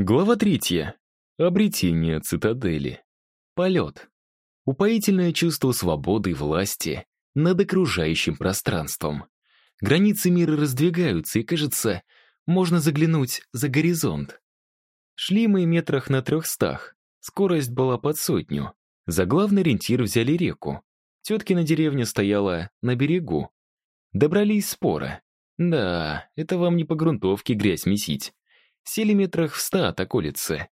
Глава третья. Обретение цитадели. Полет. Упоительное чувство свободы и власти над окружающим пространством. Границы мира раздвигаются, и, кажется, можно заглянуть за горизонт. Шли мы метрах на трехстах. Скорость была под сотню. За главный ориентир взяли реку. Теткина деревня стояла на берегу. Добрались спора. Да, это вам не по грунтовке грязь месить. Сели метрах в ста от околицы.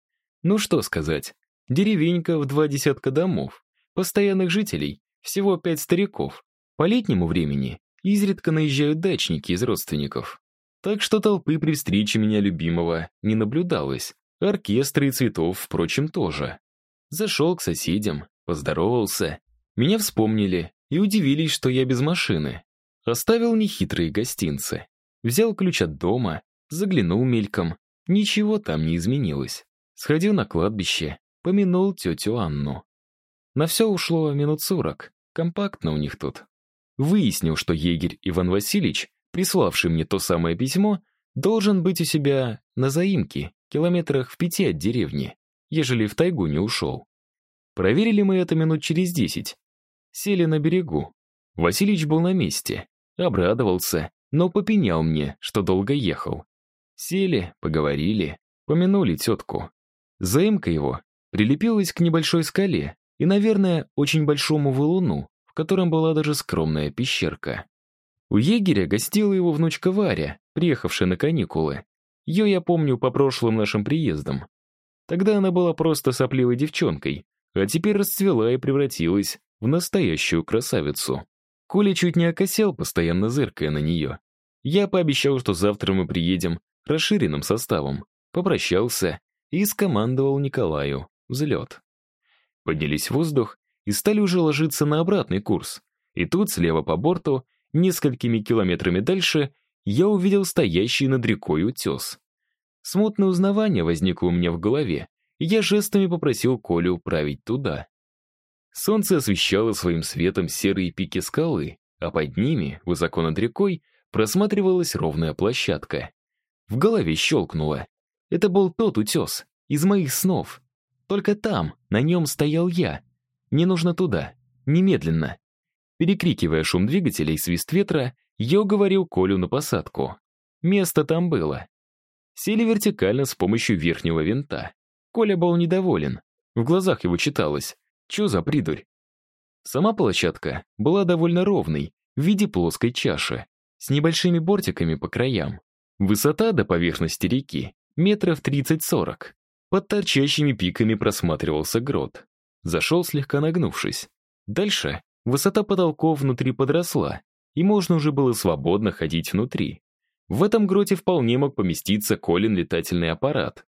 Ну что сказать, деревенька в два десятка домов, постоянных жителей, всего пять стариков. По летнему времени изредка наезжают дачники из родственников. Так что толпы при встрече меня любимого не наблюдалось. Оркестры и цветов, впрочем, тоже. Зашел к соседям, поздоровался. Меня вспомнили и удивились, что я без машины. Оставил нехитрые гостинцы. Взял ключ от дома, заглянул мельком, Ничего там не изменилось. Сходил на кладбище, помянул тетю Анну. На все ушло минут сорок. Компактно у них тут. Выяснил, что егерь Иван Васильевич, приславший мне то самое письмо, должен быть у себя на заимке, километрах в пяти от деревни, ежели в тайгу не ушел. Проверили мы это минут через десять. Сели на берегу. Васильевич был на месте, обрадовался, но попенял мне, что долго ехал. Сели, поговорили, помянули тетку. Заимка его прилепилась к небольшой скале и, наверное, очень большому валуну, в котором была даже скромная пещерка. У егеря гостила его внучка Варя, приехавшая на каникулы. Ее я помню по прошлым нашим приездам. Тогда она была просто сопливой девчонкой, а теперь расцвела и превратилась в настоящую красавицу. Коля чуть не окосел, постоянно зыркая на нее. Я пообещал, что завтра мы приедем расширенным составом, попрощался и скомандовал Николаю взлет. Поднялись в воздух и стали уже ложиться на обратный курс. И тут, слева по борту, несколькими километрами дальше, я увидел стоящий над рекой утес. Смутное узнавание возникло у меня в голове, и я жестами попросил Колю править туда. Солнце освещало своим светом серые пики скалы, а под ними, высоко над рекой, просматривалась ровная площадка. В голове щелкнуло. Это был тот утес, из моих снов. Только там, на нем стоял я. Мне нужно туда, немедленно. Перекрикивая шум двигателя и свист ветра, я уговорил Колю на посадку. Место там было. Сели вертикально с помощью верхнего винта. Коля был недоволен. В глазах его читалось. Чё за придурь? Сама площадка была довольно ровной, в виде плоской чаши, с небольшими бортиками по краям. Высота до поверхности реки метров 30-40. Под торчащими пиками просматривался грот. Зашел слегка нагнувшись. Дальше высота потолков внутри подросла, и можно уже было свободно ходить внутри. В этом гроте вполне мог поместиться Колин летательный аппарат.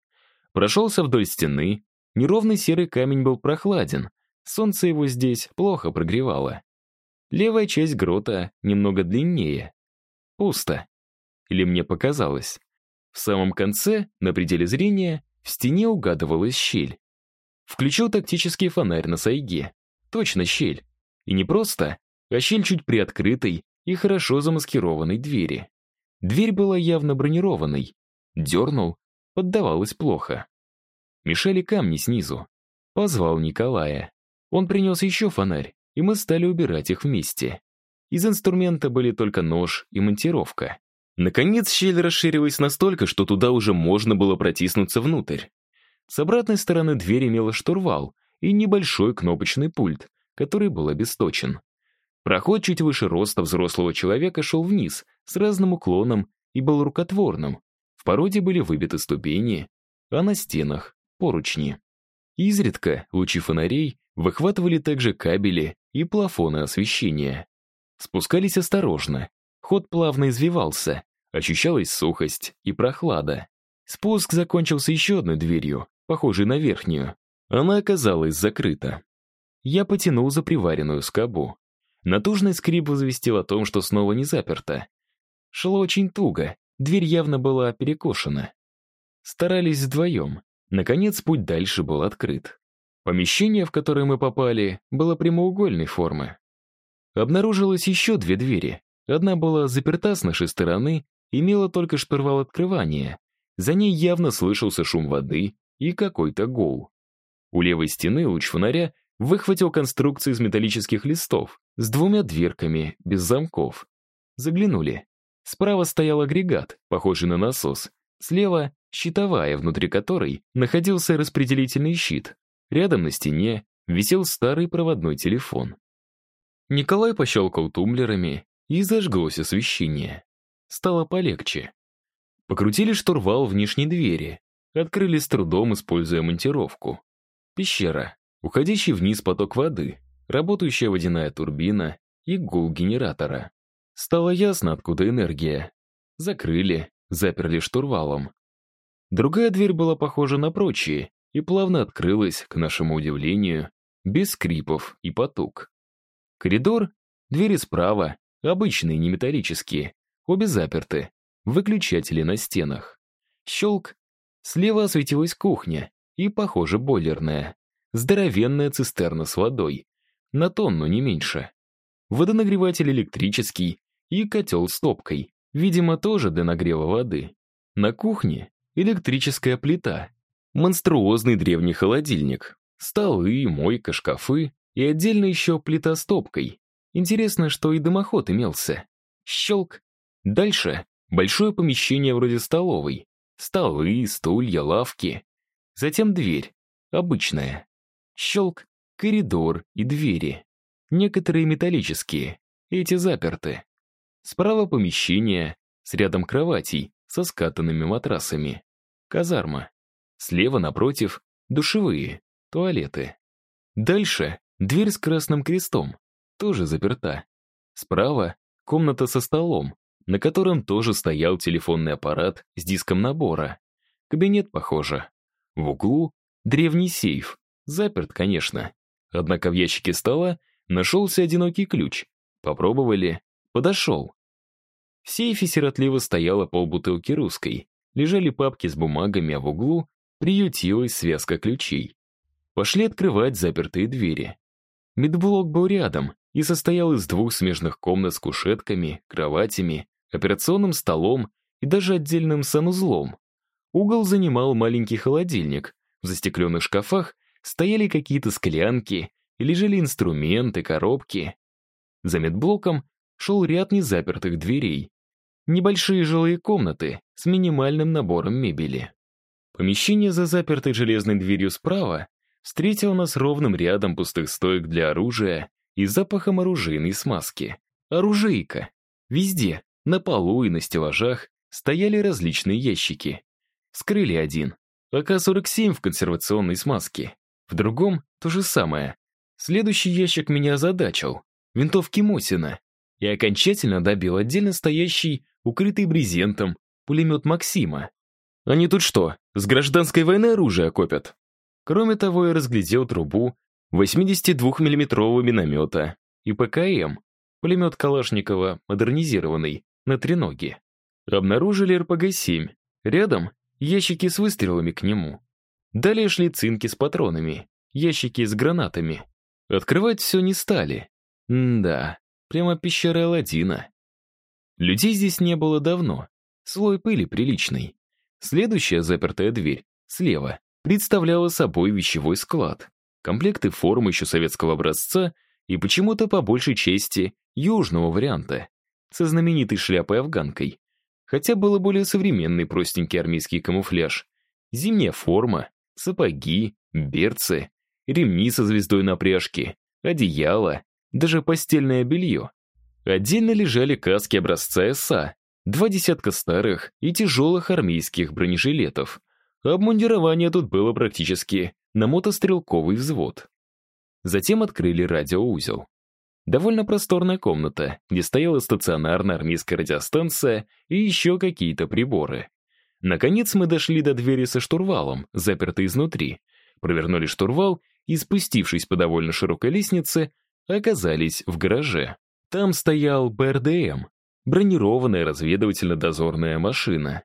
Прошелся вдоль стены, неровный серый камень был прохладен, солнце его здесь плохо прогревало. Левая часть грота немного длиннее. Пусто. Или мне показалось? В самом конце, на пределе зрения, в стене угадывалась щель. Включил тактический фонарь на сайге. Точно щель. И не просто, а щель чуть приоткрытой и хорошо замаскированной двери. Дверь была явно бронированной. Дернул, поддавалось плохо. Мешали камни снизу. Позвал Николая. Он принес еще фонарь, и мы стали убирать их вместе. Из инструмента были только нож и монтировка. Наконец щель расширилась настолько, что туда уже можно было протиснуться внутрь. С обратной стороны дверь имела штурвал и небольшой кнопочный пульт, который был обесточен. Проход чуть выше роста взрослого человека шел вниз, с разным уклоном и был рукотворным. В породе были выбиты ступени, а на стенах — поручни. Изредка лучи фонарей выхватывали также кабели и плафоны освещения. Спускались осторожно, Ход плавно извивался, ощущалась сухость и прохлада. Спуск закончился еще одной дверью, похожей на верхнюю. Она оказалась закрыта. Я потянул за приваренную скобу. Натужный скрип возвестил о том, что снова не заперто. Шло очень туго, дверь явно была перекошена. Старались вдвоем. Наконец, путь дальше был открыт. Помещение, в которое мы попали, было прямоугольной формы. Обнаружилось еще две двери, Одна была заперта с нашей стороны, имела только штурвал открывания, За ней явно слышался шум воды и какой-то гул. У левой стены луч фонаря выхватил конструкцию из металлических листов с двумя дверками, без замков. Заглянули. Справа стоял агрегат, похожий на насос. Слева — щитовая, внутри которой находился распределительный щит. Рядом на стене висел старый проводной телефон. Николай пощелкал тумблерами, и зажглось освещение. Стало полегче. Покрутили штурвал внешней двери, открыли с трудом, используя монтировку. Пещера, уходящий вниз поток воды, работающая водяная турбина и гул генератора. Стало ясно, откуда энергия. Закрыли, заперли штурвалом. Другая дверь была похожа на прочие и плавно открылась, к нашему удивлению, без скрипов и потуг. Коридор, двери справа, обычные, не металлические, обе заперты, выключатели на стенах. Щелк. Слева осветилась кухня и, похоже, бойлерная. Здоровенная цистерна с водой. На тонну, не меньше. Водонагреватель электрический и котел с топкой. Видимо, тоже для нагрева воды. На кухне электрическая плита. Монструозный древний холодильник. Столы, мойка, шкафы и отдельно еще плита с топкой. Интересно, что и дымоход имелся. Щелк. Дальше большое помещение вроде столовой. Столы, стулья, лавки. Затем дверь. Обычная. Щелк. Коридор и двери. Некоторые металлические. Эти заперты. Справа помещение с рядом кроватей со скатанными матрасами. Казарма. Слева напротив душевые, туалеты. Дальше дверь с красным крестом, тоже заперта. Справа комната со столом, на котором тоже стоял телефонный аппарат с диском набора. Кабинет, похоже. В углу древний сейф, заперт, конечно. Однако в ящике стола нашелся одинокий ключ. Попробовали, подошел. В сейфе сиротливо стояла полбутылки русской. Лежали папки с бумагами, а в углу приютилась связка ключей. Пошли открывать запертые двери. Медблок был рядом и состоял из двух смежных комнат с кушетками, кроватями, операционным столом и даже отдельным санузлом. Угол занимал маленький холодильник. В застекленных шкафах стояли какие-то склянки и лежали инструменты, коробки. За медблоком шел ряд незапертых дверей. Небольшие жилые комнаты с минимальным набором мебели. Помещение за запертой железной дверью справа встретило нас ровным рядом пустых стоек для оружия и запахом оружейной смазки. Оружейка. Везде, на полу и на стеллажах, стояли различные ящики. Скрыли один. АК-47 в консервационной смазке. В другом — то же самое. Следующий ящик меня озадачил. Винтовки Мосина. И окончательно добил отдельно стоящий, укрытый брезентом, пулемет Максима. Они тут что, с гражданской войны оружие копят? Кроме того, я разглядел трубу 82 миллиметрового миномета и ПКМ, пулемет Калашникова, модернизированный, на треноге. Обнаружили РПГ-7. Рядом ящики с выстрелами к нему. Далее шли цинки с патронами, ящики с гранатами. Открывать все не стали. М да, прямо пещера Аладдина. Людей здесь не было давно. Слой пыли приличный. Следующая запертая дверь, слева, представляла собой вещевой склад. Комплекты формы еще советского образца и почему-то по большей части южного варианта, со знаменитой шляпой-афганкой. Хотя было более современный простенький армейский камуфляж. Зимняя форма, сапоги, берцы, ремни со звездой на пряжке, одеяло, даже постельное белье. Отдельно лежали каски образца СА, два десятка старых и тяжелых армейских бронежилетов — Обмундирование тут было практически на мотострелковый взвод. Затем открыли радиоузел. Довольно просторная комната, где стояла стационарная армейская радиостанция и еще какие-то приборы. Наконец мы дошли до двери со штурвалом, запертой изнутри, провернули штурвал и, спустившись по довольно широкой лестнице, оказались в гараже. Там стоял БРДМ, бронированная разведывательно-дозорная машина.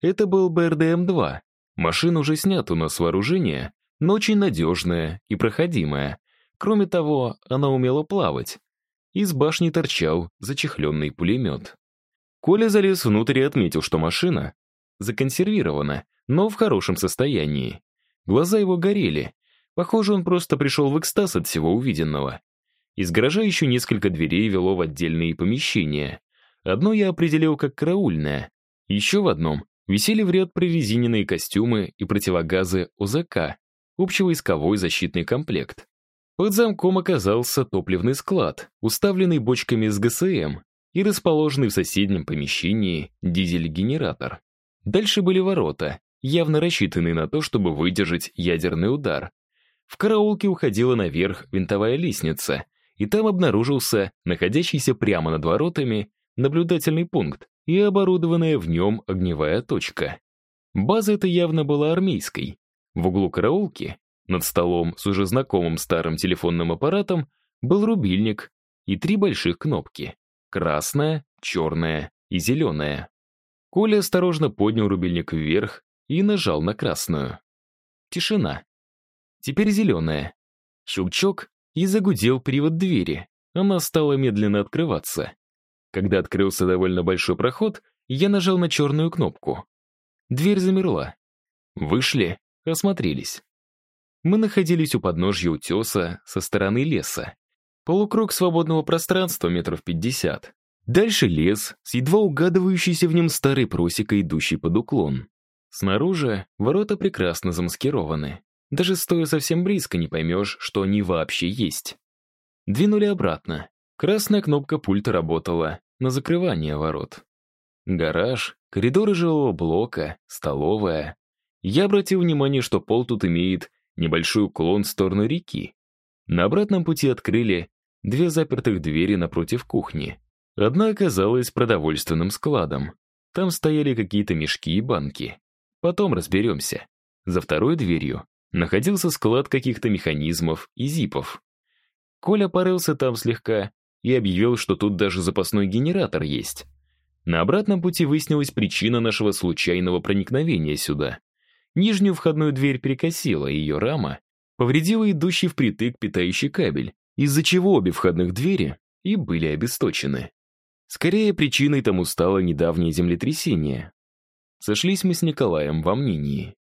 Это был БРДМ-2, Машина уже снята у нас с вооружения, но очень надежная и проходимая. Кроме того, она умела плавать. Из башни торчал зачехленный пулемет. Коля залез внутрь и отметил, что машина законсервировано, но в хорошем состоянии. Глаза его горели. Похоже, он просто пришел в экстаз от всего увиденного. Из гаража еще несколько дверей вело в отдельные помещения. Одно я определил как караульное. Еще в одном висели в ряд прорезиненные костюмы и противогазы ОЗК, общевойсковой защитный комплект. Под замком оказался топливный склад, уставленный бочками с ГСМ и расположенный в соседнем помещении дизель-генератор. Дальше были ворота, явно рассчитанные на то, чтобы выдержать ядерный удар. В караулке уходила наверх винтовая лестница, и там обнаружился находящийся прямо над воротами наблюдательный пункт и оборудованная в нем огневая точка. База эта явно была армейской. В углу караулки, над столом с уже знакомым старым телефонным аппаратом, был рубильник и три больших кнопки — красная, черная и зеленая. Коля осторожно поднял рубильник вверх и нажал на красную. Тишина. Теперь зеленая. Щелчок, и загудел привод двери. Она стала медленно открываться. Когда открылся довольно большой проход, я нажал на черную кнопку. Дверь замерла. Вышли, осмотрелись. Мы находились у подножья утеса со стороны леса. Полукруг свободного пространства метров пятьдесят. Дальше лес с едва угадывающейся в нем старой просекой, идущей под уклон. Снаружи ворота прекрасно замаскированы. Даже стоя совсем близко не поймешь, что они вообще есть. Двинули обратно. Красная кнопка пульта работала на закрывание ворот. Гараж, коридоры жилого блока, столовая. Я обратил внимание, что пол тут имеет небольшой уклон в сторону реки. На обратном пути открыли две запертых двери напротив кухни. Одна оказалась продовольственным складом. Там стояли какие-то мешки и банки. Потом разберемся. За второй дверью находился склад каких-то механизмов и зипов. Коля порылся там слегка и объявил, что тут даже запасной генератор есть. На обратном пути выяснилась причина нашего случайного проникновения сюда. Нижнюю входную дверь перекосила, ее рама повредила идущий впритык питающий кабель, из-за чего обе входных двери и были обесточены. Скорее, причиной тому стало недавнее землетрясение. Сошлись мы с Николаем во мнении.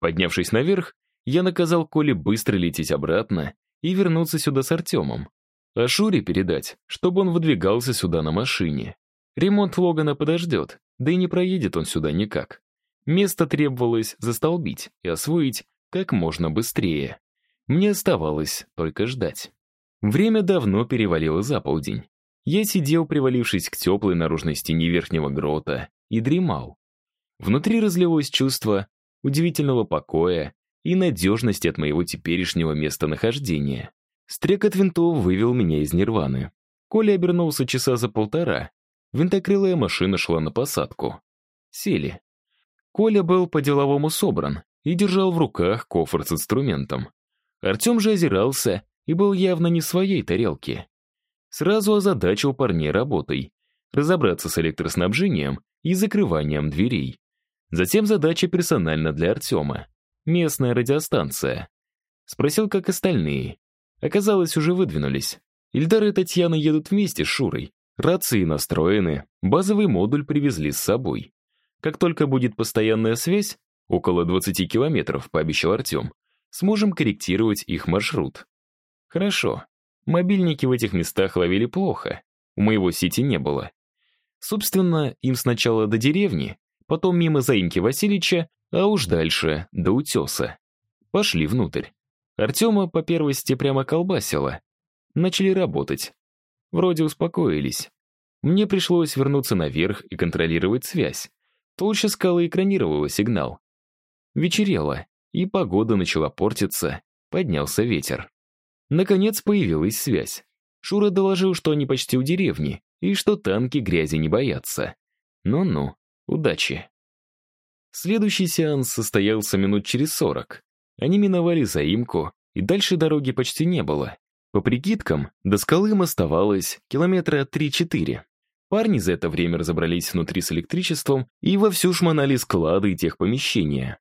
Поднявшись наверх, я наказал Коле быстро лететь обратно и вернуться сюда с Артемом. А Шуре передать, чтобы он выдвигался сюда на машине. Ремонт Логана подождет, да и не проедет он сюда никак. Место требовалось застолбить и освоить как можно быстрее. Мне оставалось только ждать. Время давно перевалило за полдень. Я сидел, привалившись к теплой наружной стене верхнего грота, и дремал. Внутри разлилось чувство удивительного покоя и надежности от моего теперешнего местонахождения. Стрекот винтов вывел меня из нирваны. Коля обернулся часа за полтора. Винтокрылая машина шла на посадку. Сели. Коля был по-деловому собран и держал в руках кофр с инструментом. Артем же озирался и был явно не своей тарелке. Сразу озадачил парней работой. Разобраться с электроснабжением и закрыванием дверей. Затем задача персонально для Артема. Местная радиостанция. Спросил, как остальные. Оказалось, уже выдвинулись. Ильдар и Татьяна едут вместе с Шурой. Рации настроены, базовый модуль привезли с собой. Как только будет постоянная связь, около 20 километров, пообещал Артем, сможем корректировать их маршрут. Хорошо. Мобильники в этих местах ловили плохо. У моего сети не было. Собственно, им сначала до деревни, потом мимо заимки Васильича, а уж дальше до утеса. Пошли внутрь. Артема по первости прямо колбасило. Начали работать. Вроде успокоились. Мне пришлось вернуться наверх и контролировать связь. Толща скалы экранировала сигнал. Вечерело, и погода начала портиться, поднялся ветер. Наконец появилась связь. Шура доложил, что они почти у деревни, и что танки грязи не боятся. Ну-ну, удачи. Следующий сеанс состоялся минут через сорок. Они миновали заимку, и дальше дороги почти не было. По прикидкам, до скалы им оставалось километра 3-4. Парни за это время разобрались внутри с электричеством и вовсю шмонали склады и техпомещения.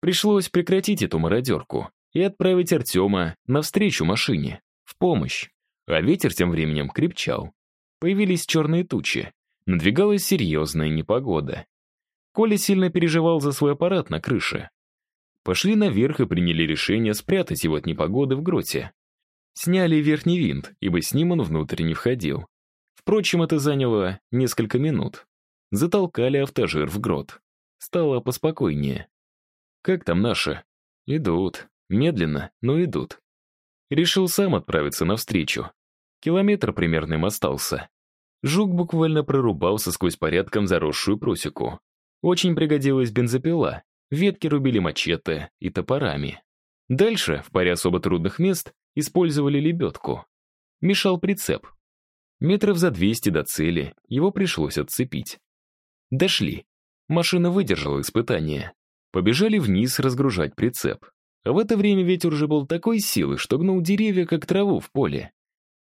Пришлось прекратить эту мародерку и отправить Артема навстречу машине, в помощь. А ветер тем временем крепчал. Появились черные тучи. Надвигалась серьезная непогода. Коля сильно переживал за свой аппарат на крыше. Пошли наверх и приняли решение спрятать его от непогоды в гроте. Сняли верхний винт, ибо с ним он внутрь не входил. Впрочем, это заняло несколько минут. Затолкали автожир в грот. Стало поспокойнее. «Как там наши?» «Идут. Медленно, но идут». Решил сам отправиться навстречу. Километр примерно им остался. Жук буквально прорубался сквозь порядком заросшую просеку. Очень пригодилась бензопила. Ветки рубили мачете и топорами. Дальше, в паре особо трудных мест, использовали лебедку. Мешал прицеп. Метров за 200 до цели его пришлось отцепить. Дошли. Машина выдержала испытание. Побежали вниз разгружать прицеп. А в это время ветер уже был такой силы, что гнул деревья, как траву в поле.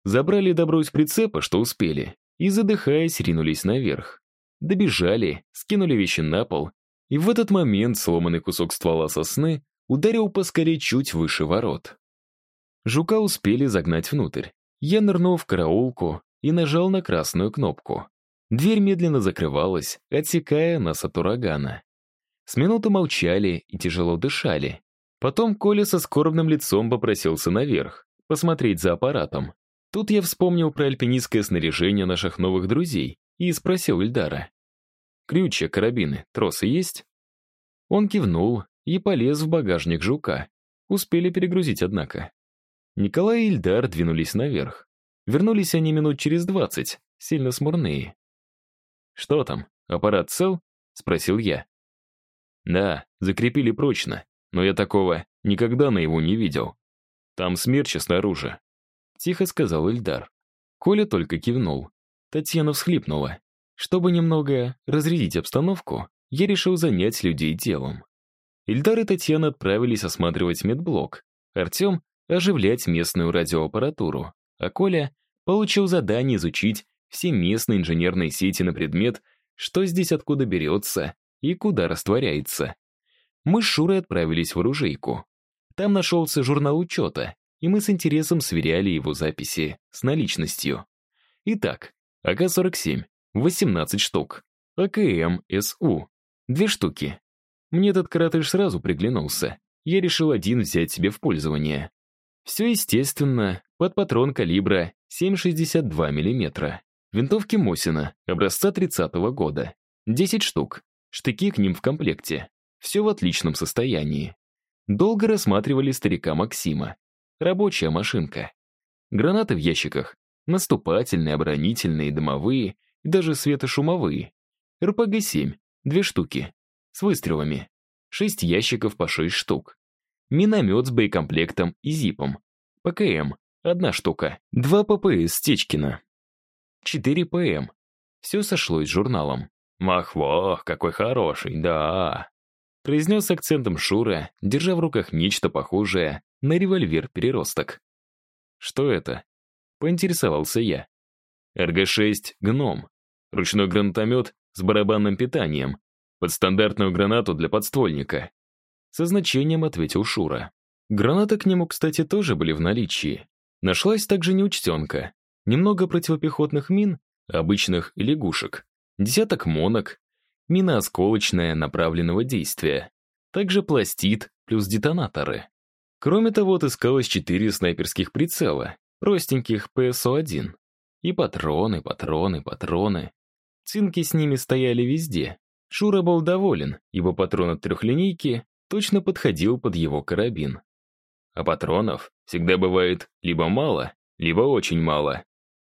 Забрали добро из прицепа, что успели, и, задыхаясь, ринулись наверх. Добежали, скинули вещи на пол, и в этот момент сломанный кусок ствола сосны ударил поскорее чуть выше ворот. Жука успели загнать внутрь. Я нырнул в караулку и нажал на красную кнопку. Дверь медленно закрывалась, отсекая нас от урагана. С минуту молчали и тяжело дышали. Потом Коля со скорбным лицом попросился наверх, посмотреть за аппаратом. Тут я вспомнил про альпинистское снаряжение наших новых друзей и спросил Ильдара. «Ключи, карабины, тросы есть?» Он кивнул и полез в багажник жука. Успели перегрузить, однако. Николай и Ильдар двинулись наверх. Вернулись они минут через двадцать, сильно смурные. «Что там, аппарат цел?» — спросил я. «Да, закрепили прочно, но я такого никогда на его не видел. Там смерчи снаружи», — тихо сказал Ильдар. Коля только кивнул. Татьяна всхлипнула. Чтобы немного разрядить обстановку, я решил занять людей делом. Ильдар и Татьяна отправились осматривать медблок. Артем — оживлять местную радиоаппаратуру, а Коля получил задание изучить все местные инженерные сети на предмет, что здесь откуда берется и куда растворяется. Мы с Шурой отправились в оружейку. Там нашелся журнал учета, и мы с интересом сверяли его записи с наличностью. Итак, АК-47 — 18 штук, АКМ-СУ — 2 штуки. Мне этот коротыш сразу приглянулся. Я решил один взять себе в пользование. Все, естественно, под патрон калибра 7,62 мм. Винтовки Мосина, образца 30-го года. 10 штук. Штыки к ним в комплекте. Все в отличном состоянии. Долго рассматривали старика Максима. Рабочая машинка. Гранаты в ящиках. Наступательные, оборонительные, дымовые и даже светошумовые. РПГ-7. Две штуки. С выстрелами. Шесть ящиков по шесть штук. Миномет с боекомплектом и зипом. ПКМ. Одна штука. Два ППС Стечкина. Четыре ПМ. Все сошлось с журналом. «Махвох, какой хороший, да!» произнес акцентом Шура, держа в руках нечто похожее на револьвер-переросток. «Что это?» — поинтересовался я. «РГ-6 «Гном». Ручной гранатомет с барабанным питанием. Под стандартную гранату для подствольника». Со значением ответил Шура. Гранаты к нему, кстати, тоже были в наличии. Нашлась также неучтенка. Немного противопехотных мин, обычных лягушек, десяток монок, мина осколочная направленного действия, также пластид плюс детонаторы. Кроме того, отыскалось четыре снайперских прицела, простеньких ПСО-1. И патроны, патроны, патроны. Цинки с ними стояли везде. Шура был доволен, ибо патрон от трехлинейки точно подходил под его карабин. А патронов всегда бывает либо мало, либо очень мало.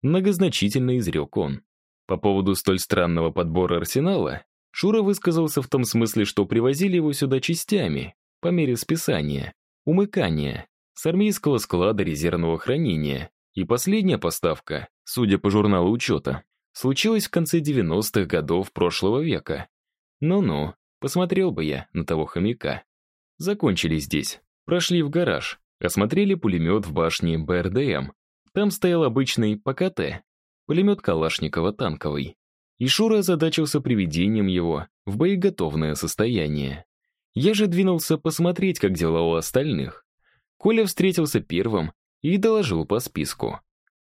Многозначительно изрек он. По поводу столь странного подбора арсенала, Шура высказался в том смысле, что привозили его сюда частями, по мере списания, умыкания, с армейского склада резервного хранения, и последняя поставка, судя по журналу учета, случилась в конце 90-х годов прошлого века. Ну-ну, посмотрел бы я на того хомяка. Закончили здесь, прошли в гараж, осмотрели пулемет в башне БРДМ. Там стоял обычный ПКТ, пулемет Калашникова танковый. И Шура озадачился приведением его в боеготовное состояние. Я же двинулся посмотреть, как дела у остальных. Коля встретился первым и доложил по списку.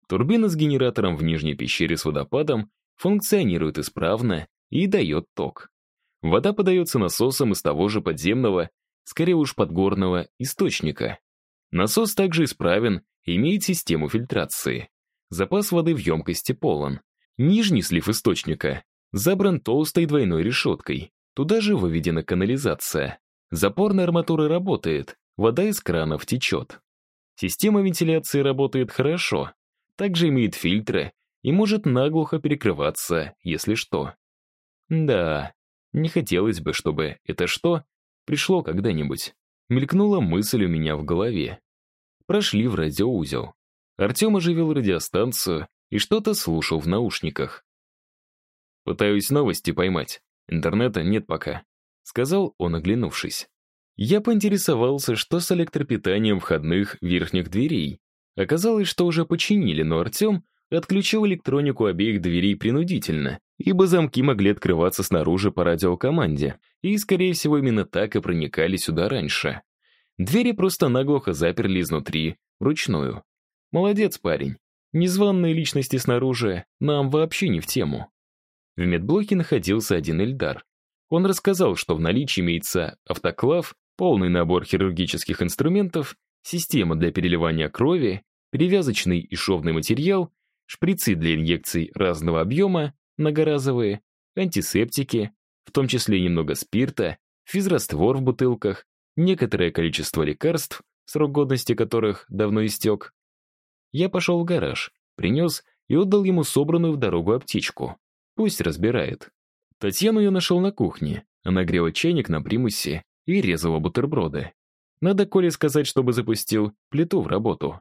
Турбина с генератором в нижней пещере с водопадом функционирует исправно и дает ток. Вода подается насосом из того же подземного, скорее уж подгорного, источника. Насос также исправен и имеет систему фильтрации. Запас воды в емкости полон. Нижний слив источника забран толстой двойной решеткой. Туда же выведена канализация. Запорная арматура работает, вода из кранов течет. Система вентиляции работает хорошо, также имеет фильтры и может наглухо перекрываться, если что. Да, не хотелось бы, чтобы это что пришло когда-нибудь. Мелькнула мысль у меня в голове. Прошли в радиоузел. Артем оживил радиостанцию и что-то слушал в наушниках. «Пытаюсь новости поймать. Интернета нет пока», — сказал он, оглянувшись. Я поинтересовался, что с электропитанием входных верхних дверей. Оказалось, что уже починили, но Артем отключил электронику обеих дверей принудительно, ибо замки могли открываться снаружи по радиокоманде, и, скорее всего, именно так и проникали сюда раньше. Двери просто наглухо заперли изнутри, вручную. Молодец, парень. Незваные личности снаружи нам вообще не в тему. В медблоке находился один Эльдар. Он рассказал, что в наличии имеется автоклав, полный набор хирургических инструментов, система для переливания крови, перевязочный и шовный материал, шприцы для инъекций разного объема, многоразовые, антисептики, в том числе немного спирта, физраствор в бутылках, некоторое количество лекарств, срок годности которых давно истек. Я пошел в гараж, принес и отдал ему собранную в дорогу аптечку. Пусть разбирает. Татьяну я нашел на кухне. Она грела чайник на примусе и резала бутерброды. Надо Коле сказать, чтобы запустил плиту в работу.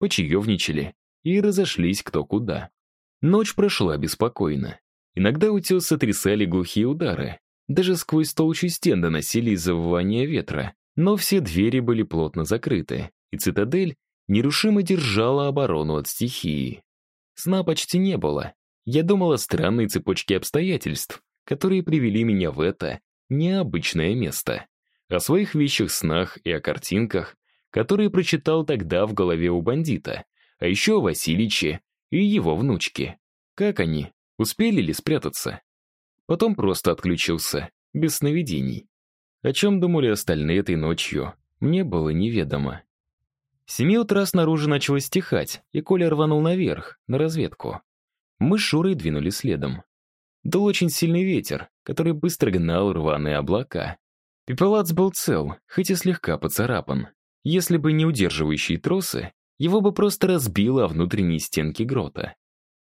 Почаевничали и разошлись кто куда. Ночь прошла беспокойно. Иногда утес сотрясали глухие удары. Даже сквозь толщу стен доносились завывания ветра. Но все двери были плотно закрыты, и цитадель нерушимо держала оборону от стихии. Сна почти не было. Я думал о странной цепочке обстоятельств, которые привели меня в это необычное место о своих вещах снах и о картинках, которые прочитал тогда в голове у бандита, а еще о Васильиче и его внучке. Как они? Успели ли спрятаться? Потом просто отключился, без сновидений. О чем думали остальные этой ночью, мне было неведомо. В семи утра снаружи начало стихать, и Коля рванул наверх, на разведку. Мы с Шурой двинули следом. Дул очень сильный ветер, который быстро гнал рваные облака. Пепелац был цел, хоть и слегка поцарапан. Если бы не удерживающие тросы, его бы просто разбило о внутренние стенки грота.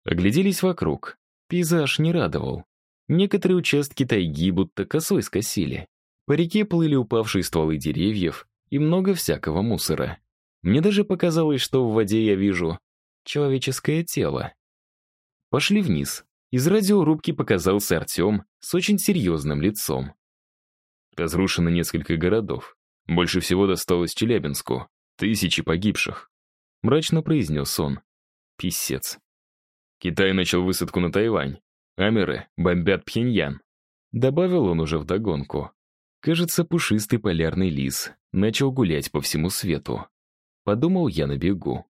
Огляделись вокруг. Пейзаж не радовал. Некоторые участки тайги будто косой скосили. По реке плыли упавшие стволы деревьев и много всякого мусора. Мне даже показалось, что в воде я вижу человеческое тело. Пошли вниз. Из радиорубки показался Артем с очень серьезным лицом. Разрушено несколько городов. Больше всего досталось Челябинску. Тысячи погибших. Мрачно произнес он. Писец. Китай начал высадку на Тайвань. Амеры бомбят Пхеньян. Добавил он уже вдогонку. Кажется, пушистый полярный лис начал гулять по всему свету. Подумал я на бегу.